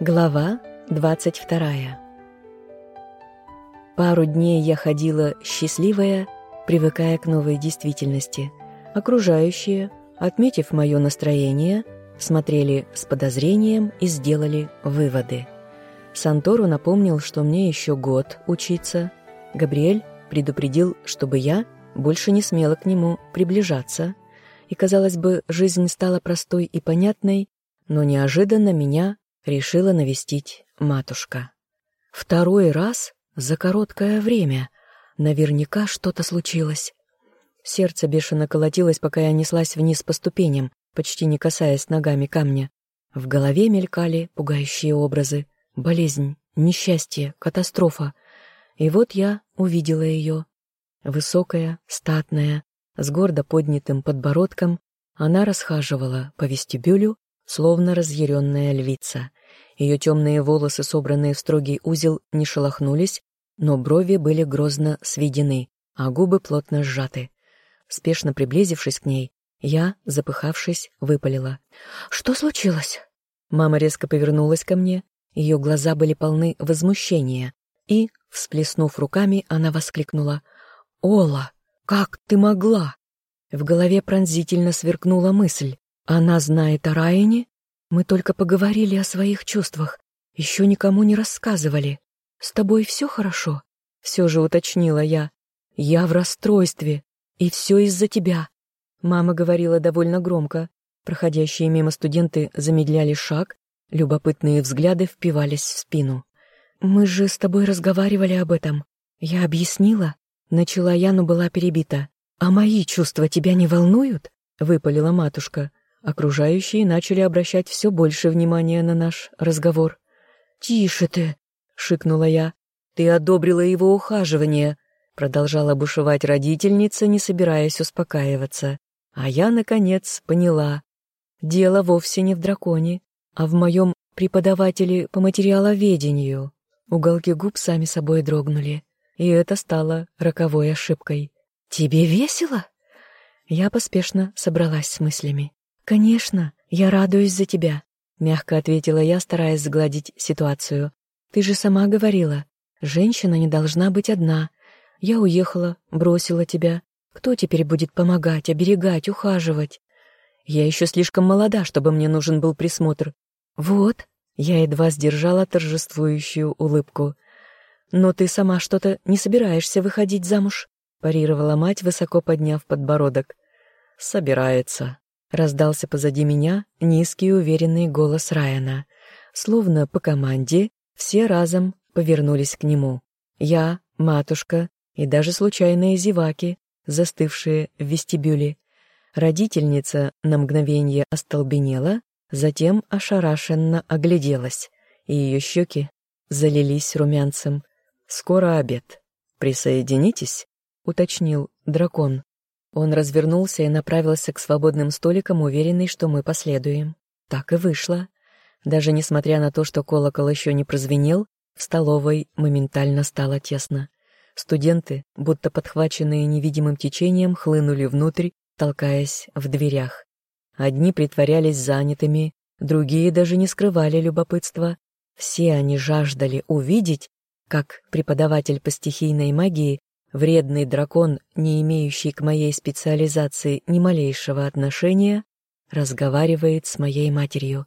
Глава 22 Пару дней я ходила счастливая, привыкая к новой действительности. Окружающие, отметив мое настроение, смотрели с подозрением и сделали выводы. Сантору напомнил, что мне еще год учиться. Габриэль предупредил, чтобы я больше не смела к нему приближаться. И, казалось бы, жизнь стала простой и понятной, но неожиданно меня решила навестить матушка. Второй раз за короткое время. Наверняка что-то случилось. Сердце бешено колотилось, пока я неслась вниз по ступеням, почти не касаясь ногами камня. В голове мелькали пугающие образы. Болезнь, несчастье, катастрофа. И вот я увидела ее. Высокая, статная, с гордо поднятым подбородком, она расхаживала по вестибюлю, словно разъяренная львица. Ее темные волосы, собранные в строгий узел, не шелохнулись, но брови были грозно сведены, а губы плотно сжаты. Спешно приблизившись к ней, я, запыхавшись, выпалила. «Что случилось?» Мама резко повернулась ко мне, ее глаза были полны возмущения, и, всплеснув руками, она воскликнула. «Ола, как ты могла?» В голове пронзительно сверкнула мысль. Она знает о Райане? Мы только поговорили о своих чувствах, еще никому не рассказывали. С тобой все хорошо? Все же уточнила я. Я в расстройстве, и все из-за тебя. Мама говорила довольно громко. Проходящие мимо студенты замедляли шаг, любопытные взгляды впивались в спину. «Мы же с тобой разговаривали об этом. Я объяснила?» Начала я, но была перебита. «А мои чувства тебя не волнуют?» — выпалила матушка. Окружающие начали обращать все больше внимания на наш разговор. «Тише ты!» — шикнула я. «Ты одобрила его ухаживание!» — продолжала бушевать родительница, не собираясь успокаиваться. А я, наконец, поняла. Дело вовсе не в драконе, а в моем преподавателе по материаловедению. Уголки губ сами собой дрогнули, и это стало роковой ошибкой. «Тебе весело?» Я поспешно собралась с мыслями. «Конечно, я радуюсь за тебя», — мягко ответила я, стараясь сгладить ситуацию. «Ты же сама говорила, женщина не должна быть одна. Я уехала, бросила тебя. Кто теперь будет помогать, оберегать, ухаживать? Я еще слишком молода, чтобы мне нужен был присмотр. Вот, я едва сдержала торжествующую улыбку. «Но ты сама что-то не собираешься выходить замуж?» — парировала мать, высоко подняв подбородок. «Собирается», Раздался позади меня низкий уверенный голос Райана. Словно по команде все разом повернулись к нему. Я, матушка и даже случайные зеваки, застывшие в вестибюле. Родительница на мгновение остолбенела, затем ошарашенно огляделась, и ее щеки залились румянцем. «Скоро обед. Присоединитесь?» — уточнил дракон. Он развернулся и направился к свободным столикам, уверенный, что мы последуем. Так и вышло. Даже несмотря на то, что колокол еще не прозвенел, в столовой моментально стало тесно. Студенты, будто подхваченные невидимым течением, хлынули внутрь, толкаясь в дверях. Одни притворялись занятыми, другие даже не скрывали любопытства. Все они жаждали увидеть, как преподаватель по стихийной магии Вредный дракон, не имеющий к моей специализации ни малейшего отношения, разговаривает с моей матерью.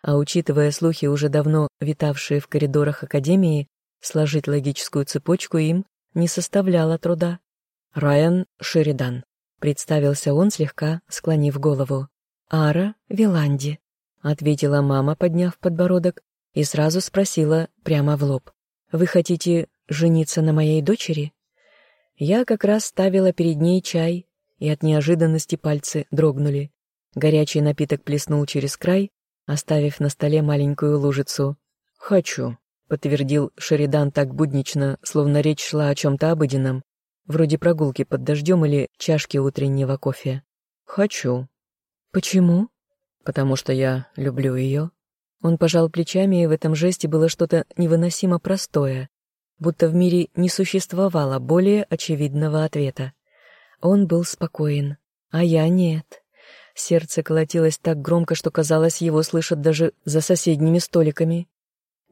А учитывая слухи, уже давно витавшие в коридорах Академии, сложить логическую цепочку им не составляло труда. «Райан Шеридан», — представился он, слегка склонив голову. «Ара Виланди», — ответила мама, подняв подбородок, и сразу спросила прямо в лоб. «Вы хотите жениться на моей дочери?» Я как раз ставила перед ней чай, и от неожиданности пальцы дрогнули. Горячий напиток плеснул через край, оставив на столе маленькую лужицу. «Хочу», — подтвердил Шеридан так буднично, словно речь шла о чем-то обыденном, вроде прогулки под дождем или чашки утреннего кофе. «Хочу». «Почему?» «Потому что я люблю ее». Он пожал плечами, и в этом жесте было что-то невыносимо простое, будто в мире не существовало более очевидного ответа. Он был спокоен, а я нет. Сердце колотилось так громко, что казалось, его слышат даже за соседними столиками.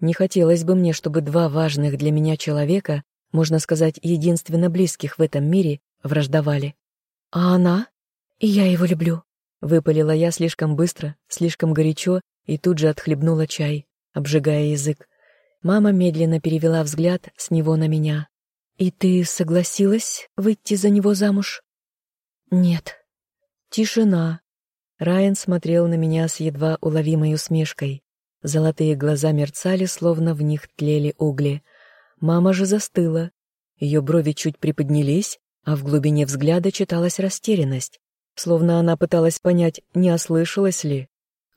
Не хотелось бы мне, чтобы два важных для меня человека, можно сказать, единственно близких в этом мире, враждовали. А она? И я его люблю. Выпалила я слишком быстро, слишком горячо и тут же отхлебнула чай, обжигая язык. Мама медленно перевела взгляд с него на меня. «И ты согласилась выйти за него замуж?» «Нет». Тишина. Райан смотрел на меня с едва уловимой усмешкой. Золотые глаза мерцали, словно в них тлели угли. Мама же застыла. Ее брови чуть приподнялись, а в глубине взгляда читалась растерянность, словно она пыталась понять, не ослышалась ли.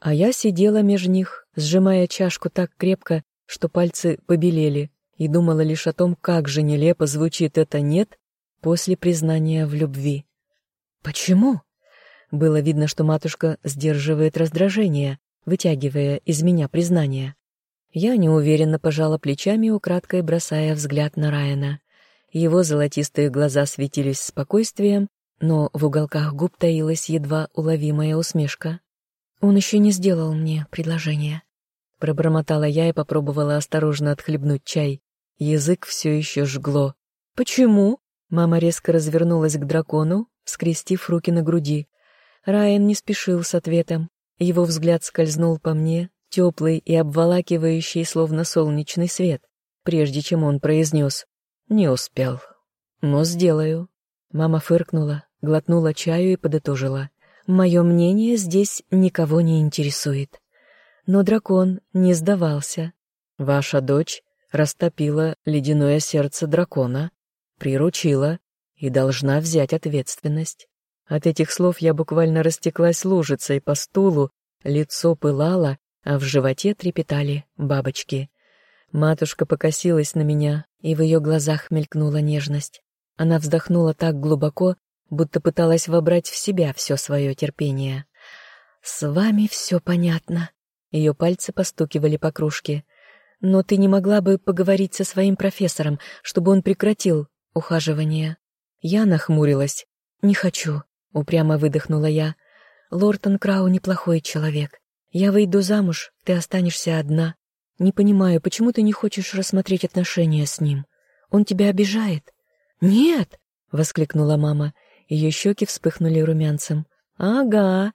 А я сидела меж них, сжимая чашку так крепко, что пальцы побелели, и думала лишь о том, как же нелепо звучит это «нет» после признания в любви. «Почему?» Было видно, что матушка сдерживает раздражение, вытягивая из меня признание. Я неуверенно пожала плечами, украдкой бросая взгляд на Райана. Его золотистые глаза светились спокойствием, но в уголках губ таилась едва уловимая усмешка. «Он еще не сделал мне предложение». Пробормотала я и попробовала осторожно отхлебнуть чай. Язык все еще жгло. «Почему?» Мама резко развернулась к дракону, скрестив руки на груди. Райан не спешил с ответом. Его взгляд скользнул по мне, теплый и обволакивающий, словно солнечный свет, прежде чем он произнес «Не успел». «Но сделаю». Мама фыркнула, глотнула чаю и подытожила. «Мое мнение здесь никого не интересует». Но дракон не сдавался. «Ваша дочь растопила ледяное сердце дракона, приручила и должна взять ответственность. От этих слов я буквально растеклась лужицей по стулу, лицо пылало, а в животе трепетали бабочки. Матушка покосилась на меня, и в ее глазах мелькнула нежность. Она вздохнула так глубоко, будто пыталась вобрать в себя все свое терпение. «С вами все понятно». Ее пальцы постукивали по кружке. «Но ты не могла бы поговорить со своим профессором, чтобы он прекратил ухаживание?» Я нахмурилась. «Не хочу», — упрямо выдохнула я. «Лортон Крау неплохой человек. Я выйду замуж, ты останешься одна. Не понимаю, почему ты не хочешь рассмотреть отношения с ним? Он тебя обижает?» «Нет!» — воскликнула мама. Ее щеки вспыхнули румянцем. «Ага!»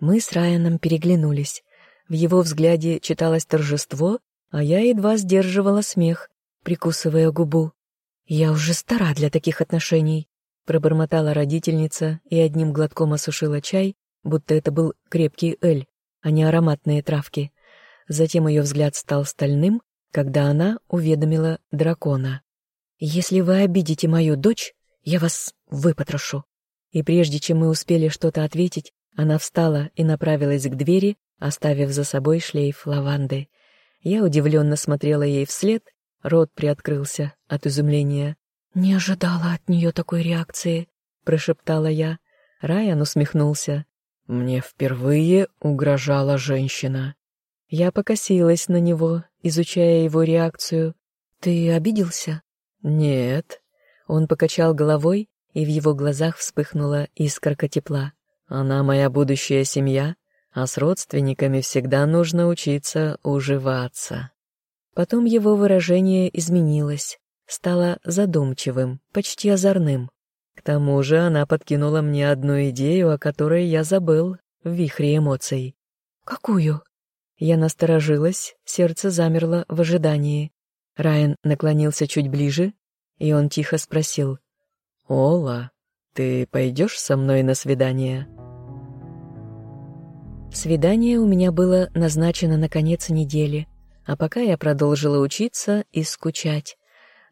Мы с Райаном переглянулись. В его взгляде читалось торжество, а я едва сдерживала смех, прикусывая губу. «Я уже стара для таких отношений», — пробормотала родительница и одним глотком осушила чай, будто это был крепкий эль а не ароматные травки. Затем ее взгляд стал стальным, когда она уведомила дракона. «Если вы обидите мою дочь, я вас выпотрошу». И прежде чем мы успели что-то ответить, она встала и направилась к двери, оставив за собой шлейф лаванды. Я удивленно смотрела ей вслед, рот приоткрылся от изумления. «Не ожидала от нее такой реакции», — прошептала я. Райан усмехнулся. Мне впервые угрожала женщина. Я покосилась на него, изучая его реакцию. «Ты обиделся?» «Нет». Он покачал головой, и в его глазах вспыхнула искорка тепла. «Она моя будущая семья, а с родственниками всегда нужно учиться уживаться». Потом его выражение изменилось, стало задумчивым, почти озорным. К тому же она подкинула мне одну идею, о которой я забыл в вихре эмоций. «Какую?» Я насторожилась, сердце замерло в ожидании. Райан наклонился чуть ближе, и он тихо спросил. «Ола, ты пойдешь со мной на свидание?» Свидание у меня было назначено на конец недели, а пока я продолжила учиться и скучать.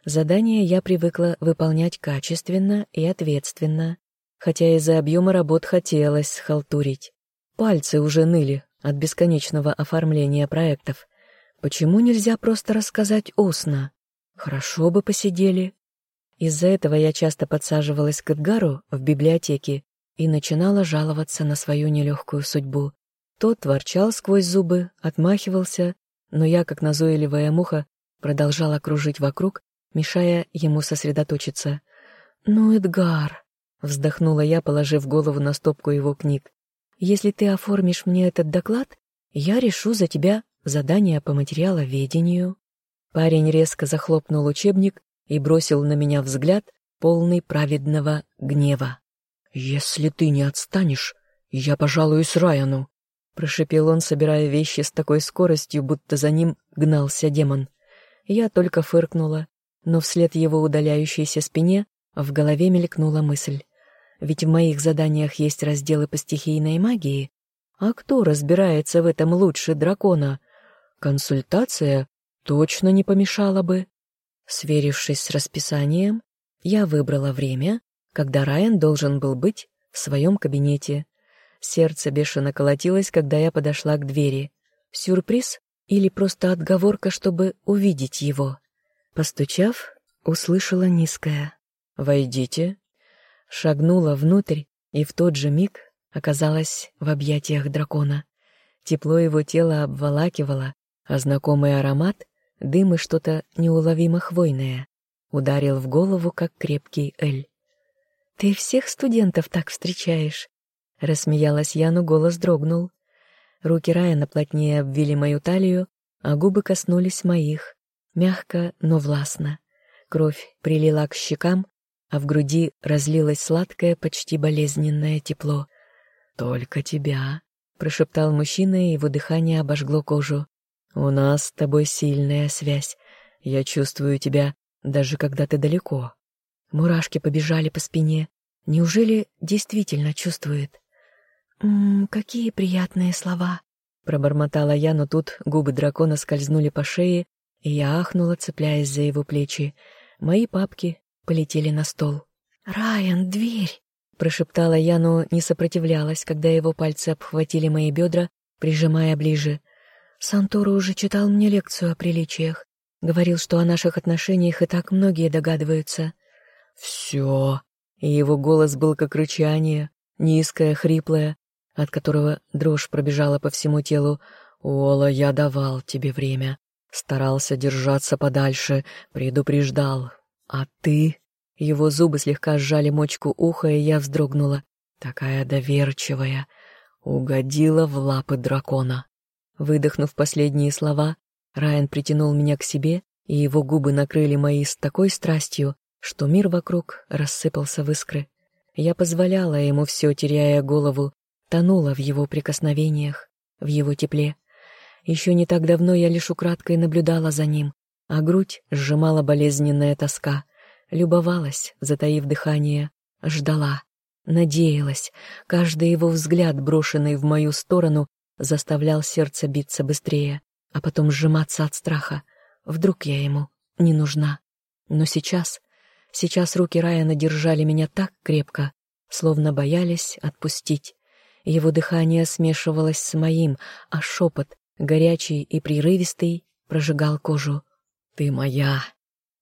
Задание я привыкла выполнять качественно и ответственно, хотя из-за объема работ хотелось схалтурить. Пальцы уже ныли от бесконечного оформления проектов. Почему нельзя просто рассказать устно? Хорошо бы посидели. Из-за этого я часто подсаживалась к Эдгару в библиотеке и начинала жаловаться на свою нелегкую судьбу. Тот ворчал сквозь зубы, отмахивался, но я, как назойливая муха, продолжала кружить вокруг, мешая ему сосредоточиться. «Ну, Эдгар», — вздохнула я, положив голову на стопку его книг, «если ты оформишь мне этот доклад, я решу за тебя задание по материаловедению. Парень резко захлопнул учебник и бросил на меня взгляд, полный праведного гнева. «Если ты не отстанешь, я пожалуюсь Райану», — прошипел он, собирая вещи с такой скоростью, будто за ним гнался демон. Я только фыркнула, но вслед его удаляющейся спине в голове мелькнула мысль. Ведь в моих заданиях есть разделы по стихийной магии. А кто разбирается в этом лучше дракона? Консультация точно не помешала бы. Сверившись с расписанием, я выбрала время, когда Райан должен был быть в своем кабинете. Сердце бешено колотилось, когда я подошла к двери. Сюрприз или просто отговорка, чтобы увидеть его? Постучав, услышала низкое «Войдите». Шагнула внутрь и в тот же миг оказалась в объятиях дракона. Тепло его тела обволакивало, а знакомый аромат, дым и что-то неуловимо хвойное, ударил в голову, как крепкий эль. «Ты всех студентов так встречаешь?» Рассмеялась я, но голос дрогнул. Руки Райана плотнее обвили мою талию, а губы коснулись моих, мягко, но властно. Кровь прилила к щекам, а в груди разлилось сладкое, почти болезненное тепло. «Только тебя», — прошептал мужчина, и его дыхание обожгло кожу. «У нас с тобой сильная связь. Я чувствую тебя, даже когда ты далеко». Мурашки побежали по спине. Неужели действительно чувствует? «Ммм, какие приятные слова!» Пробормотала я, но тут губы дракона скользнули по шее, и я ахнула, цепляясь за его плечи. Мои папки полетели на стол. «Райан, дверь!» — прошептала я, но не сопротивлялась, когда его пальцы обхватили мои бедра, прижимая ближе. Санторо уже читал мне лекцию о приличиях. Говорил, что о наших отношениях и так многие догадываются. «Все!» И его голос был как рычание, низкое, хриплое, от которого дрожь пробежала по всему телу. «Ола, я давал тебе время. Старался держаться подальше, предупреждал. А ты...» Его зубы слегка сжали мочку уха, и я вздрогнула. Такая доверчивая. Угодила в лапы дракона. Выдохнув последние слова, Райан притянул меня к себе, и его губы накрыли мои с такой страстью, что мир вокруг рассыпался в искры. Я позволяла ему все, теряя голову, тонула в его прикосновениях, в его тепле. Еще не так давно я лишь украдкой наблюдала за ним, а грудь сжимала болезненная тоска, любовалась, затаив дыхание, ждала, надеялась. Каждый его взгляд, брошенный в мою сторону, заставлял сердце биться быстрее, а потом сжиматься от страха. Вдруг я ему не нужна. Но сейчас Сейчас руки Райана держали меня так крепко, словно боялись отпустить. Его дыхание смешивалось с моим, а шепот, горячий и прерывистый, прожигал кожу. «Ты моя!»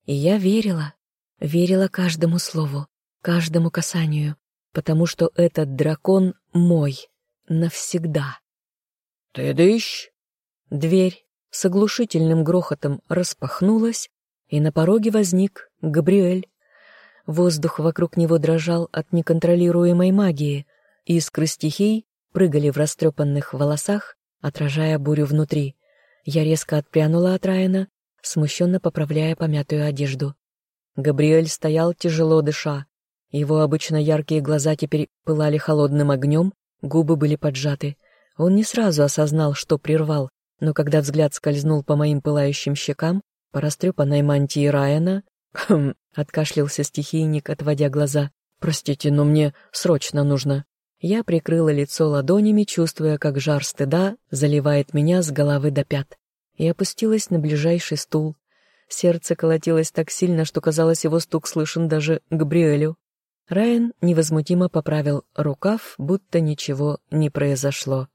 И я верила, верила каждому слову, каждому касанию, потому что этот дракон мой навсегда. «Ты дышь?» Дверь с оглушительным грохотом распахнулась, и на пороге возник Габриэль. Воздух вокруг него дрожал от неконтролируемой магии. Искры стихий прыгали в растрепанных волосах, отражая бурю внутри. Я резко отпрянула от Райана, смущенно поправляя помятую одежду. Габриэль стоял, тяжело дыша. Его обычно яркие глаза теперь пылали холодным огнем, губы были поджаты. Он не сразу осознал, что прервал, но когда взгляд скользнул по моим пылающим щекам, по растрепанной мантии Райана, «Хм», — откашлялся стихийник, отводя глаза. «Простите, но мне срочно нужно». Я прикрыла лицо ладонями, чувствуя, как жар стыда заливает меня с головы до пят, и опустилась на ближайший стул. Сердце колотилось так сильно, что, казалось, его стук слышен даже Габриэлю. Райан невозмутимо поправил рукав, будто ничего не произошло.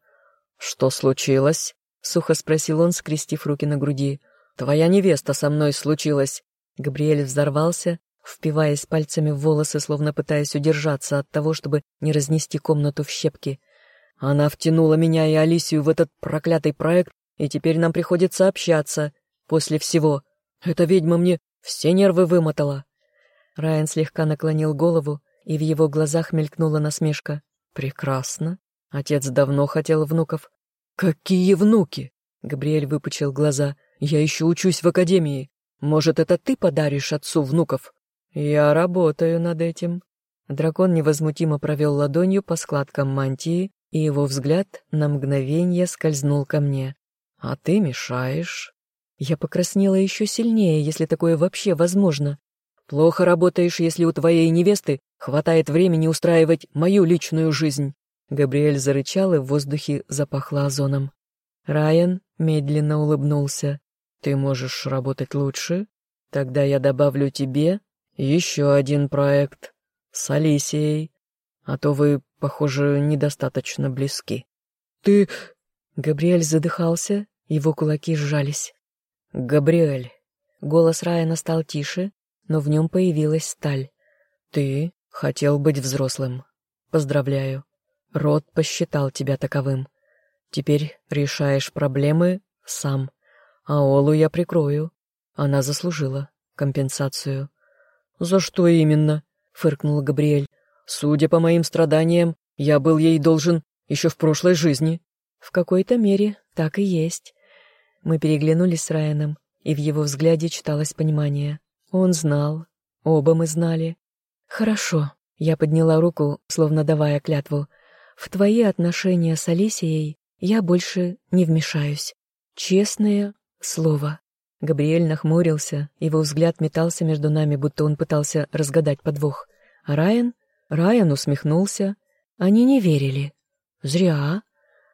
«Что случилось?» — сухо спросил он, скрестив руки на груди. «Твоя невеста со мной случилась. Габриэль взорвался, впиваясь пальцами в волосы, словно пытаясь удержаться от того, чтобы не разнести комнату в щепки. Она втянула меня и Алисию в этот проклятый проект, и теперь нам приходится общаться. После всего. Эта ведьма мне все нервы вымотала. Райан слегка наклонил голову, и в его глазах мелькнула насмешка. «Прекрасно. Отец давно хотел внуков». «Какие внуки?» Габриэль выпучил глаза. «Я еще учусь в академии. Может, это ты подаришь отцу внуков?» «Я работаю над этим». Дракон невозмутимо провел ладонью по складкам мантии, и его взгляд на мгновение скользнул ко мне. «А ты мешаешь». Я покраснела еще сильнее, если такое вообще возможно. Плохо работаешь, если у твоей невесты хватает времени устраивать мою личную жизнь. Габриэль зарычал, и в воздухе запахло озоном. Райан медленно улыбнулся. «Ты можешь работать лучше? Тогда я добавлю тебе еще один проект с Алисией, а то вы, похоже, недостаточно близки». «Ты...» Габриэль задыхался, его кулаки сжались. «Габриэль». Голос Райана стал тише, но в нем появилась сталь. «Ты хотел быть взрослым. Поздравляю. Род посчитал тебя таковым. Теперь решаешь проблемы сам. А Олу я прикрою. Она заслужила компенсацию». «За что именно?» — фыркнул Габриэль. «Судя по моим страданиям, я был ей должен еще в прошлой жизни». «В какой-то мере так и есть». Мы переглянулись с Райаном, и в его взгляде читалось понимание. Он знал. Оба мы знали. «Хорошо», — я подняла руку, словно давая клятву. «В твои отношения с Алисией я больше не вмешаюсь. Честное слово». Габриэль нахмурился, его взгляд метался между нами, будто он пытался разгадать подвох. А Райан? Райан усмехнулся. Они не верили. Зря.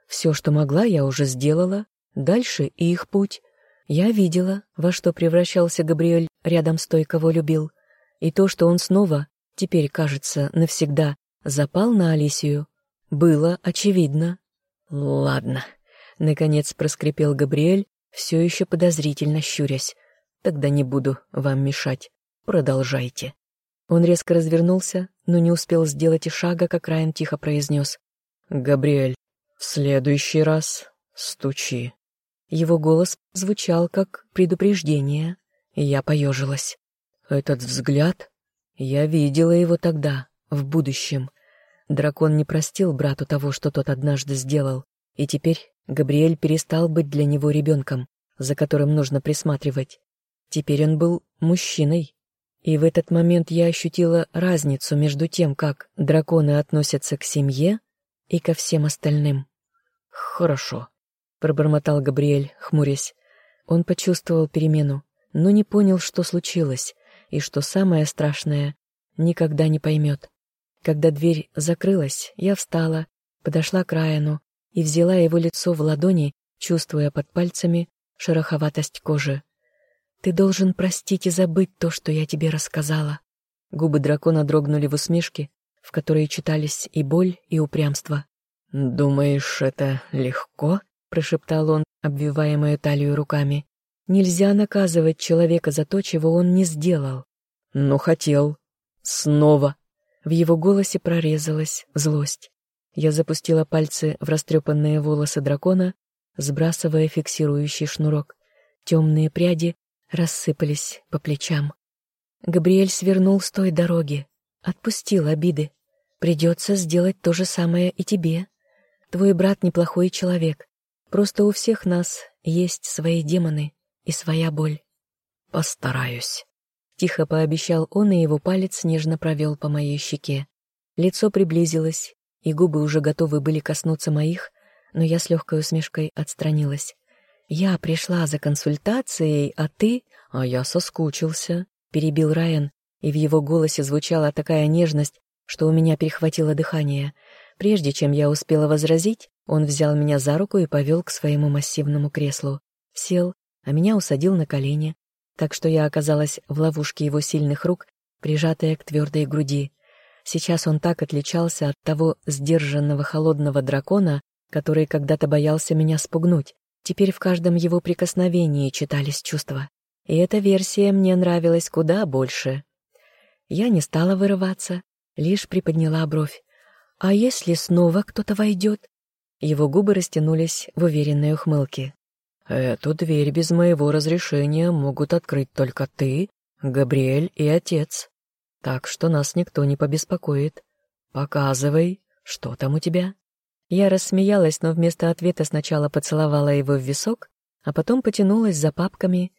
Все, что могла, я уже сделала. Дальше их путь. Я видела, во что превращался Габриэль рядом с той, кого любил, и то, что он снова, теперь, кажется, навсегда, запал на Алисию, было очевидно. «Ладно», — наконец проскрипел Габриэль, все еще подозрительно щурясь. «Тогда не буду вам мешать. Продолжайте». Он резко развернулся, но не успел сделать и шага, как Райан тихо произнес. «Габриэль, в следующий раз стучи». Его голос звучал как предупреждение, и я поежилась. Этот взгляд... Я видела его тогда, в будущем. Дракон не простил брату того, что тот однажды сделал, и теперь Габриэль перестал быть для него ребенком, за которым нужно присматривать. Теперь он был мужчиной. И в этот момент я ощутила разницу между тем, как драконы относятся к семье и ко всем остальным. «Хорошо», пробормотал Габриэль, хмурясь. Он почувствовал перемену, но не понял, что случилось, и что самое страшное, никогда не поймет. Когда дверь закрылась, я встала, подошла к Райану и взяла его лицо в ладони, чувствуя под пальцами шероховатость кожи. «Ты должен простить и забыть то, что я тебе рассказала». Губы дракона дрогнули в усмешке, в которой читались и боль, и упрямство. «Думаешь, это легко?» прошептал он, обвивая мою талию руками. Нельзя наказывать человека за то, чего он не сделал. Но хотел. Снова. В его голосе прорезалась злость. Я запустила пальцы в растрепанные волосы дракона, сбрасывая фиксирующий шнурок. Темные пряди рассыпались по плечам. Габриэль свернул с той дороги, отпустил обиды. Придется сделать то же самое и тебе. Твой брат неплохой человек, Просто у всех нас есть свои демоны и своя боль. Постараюсь. Тихо пообещал он, и его палец нежно провел по моей щеке. Лицо приблизилось, и губы уже готовы были коснуться моих, но я с легкой усмешкой отстранилась. «Я пришла за консультацией, а ты...» «А я соскучился», — перебил Райан, и в его голосе звучала такая нежность, что у меня перехватило дыхание. Прежде чем я успела возразить, он взял меня за руку и повел к своему массивному креслу. Сел, а меня усадил на колени, так что я оказалась в ловушке его сильных рук, прижатая к твердой груди. Сейчас он так отличался от того сдержанного холодного дракона, который когда-то боялся меня спугнуть. Теперь в каждом его прикосновении читались чувства. И эта версия мне нравилась куда больше. Я не стала вырываться, лишь приподняла бровь. «А если снова кто-то войдет?» Его губы растянулись в уверенной ухмылке. «Эту дверь без моего разрешения могут открыть только ты, Габриэль и отец. Так что нас никто не побеспокоит. Показывай, что там у тебя». Я рассмеялась, но вместо ответа сначала поцеловала его в висок, а потом потянулась за папками.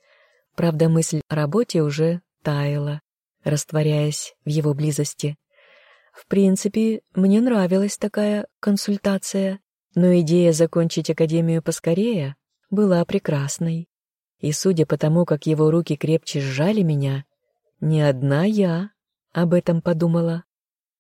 Правда, мысль о работе уже таяла, растворяясь в его близости. В принципе, мне нравилась такая консультация, но идея закончить академию поскорее была прекрасной. И судя по тому, как его руки крепче сжали меня, не одна я об этом подумала.